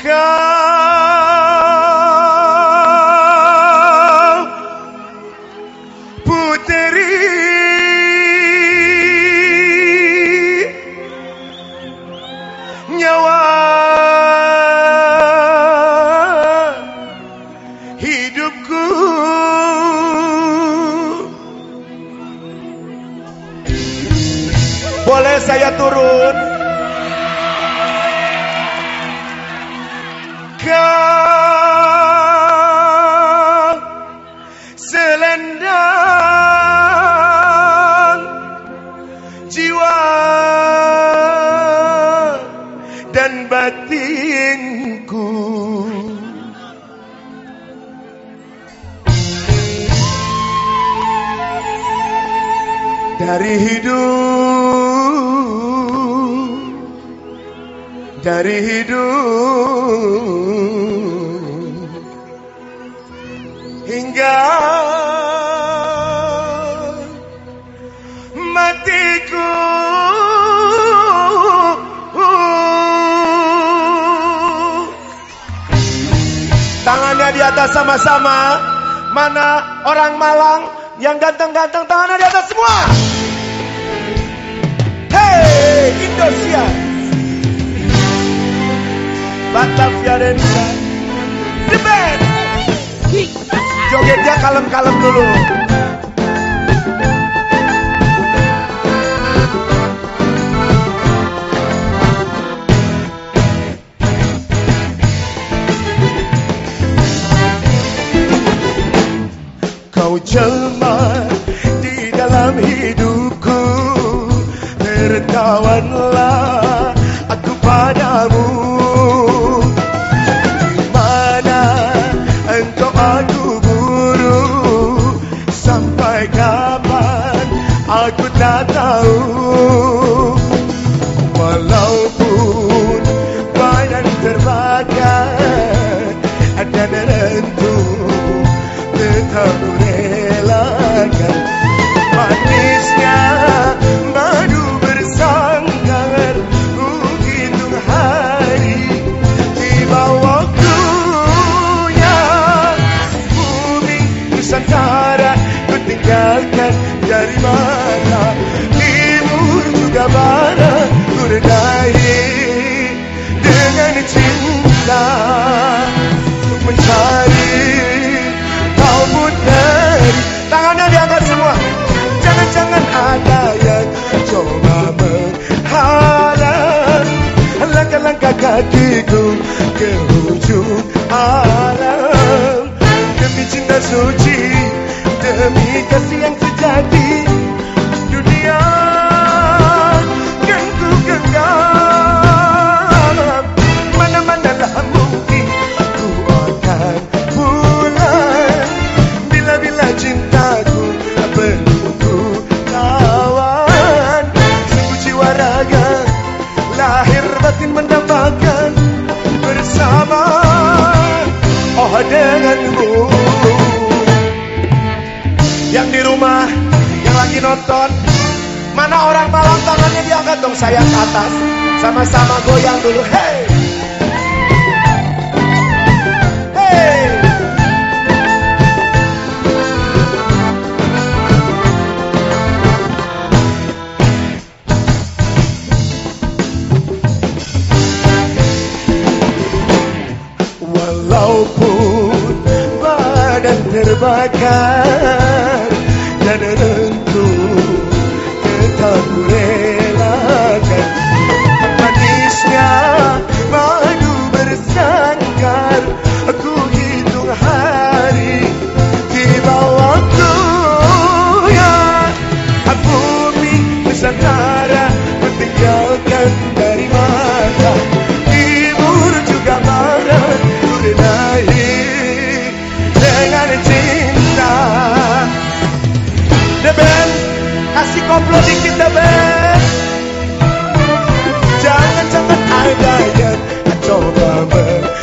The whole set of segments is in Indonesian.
Kau putri nyawa hidupku Boleh saya turun? Selendang jiwa dan batinku. Dari hidup dari hidup hingga matiku. Tangannya di atas sama-sama. Mana orang Malang yang ganteng-ganteng tangannya di atas semua? Hey Indonesia Batavia The Band Jogetnya kalem-kalem dulu. Kau jelma di dalam hidupku. Tertawanlah aku padamu Sampai kapan aku tak tahu. Walaupun badan terbakar Dan rentung tetap relakan. Manisnya dari mana? Timur juga barat Ku redai dengan cinta Untuk mencari kau putri Tangannya diangkat semua. Jangan-jangan ada yang coba menghalang Langkah-langkah kakiku ke ujung Yang di rumah, yang lagi nonton. Mana orang malam tangannya diangkat dong saya ke atas. Sama-sama goyang dulu. Hey! Hey! Walaupun badan terbakar makan mata juga dengan cinta. Kasih koplo dikit Jangan sampai ada yang coba ber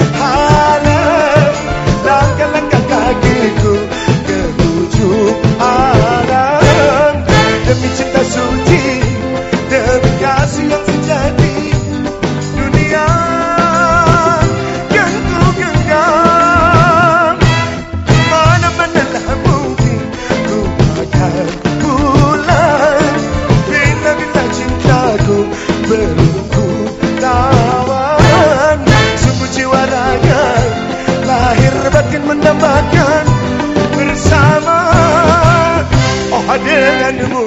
akan mendapatkan bersama. Oh denganmu!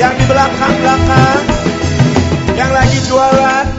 Yang di belakang-belakang. Hey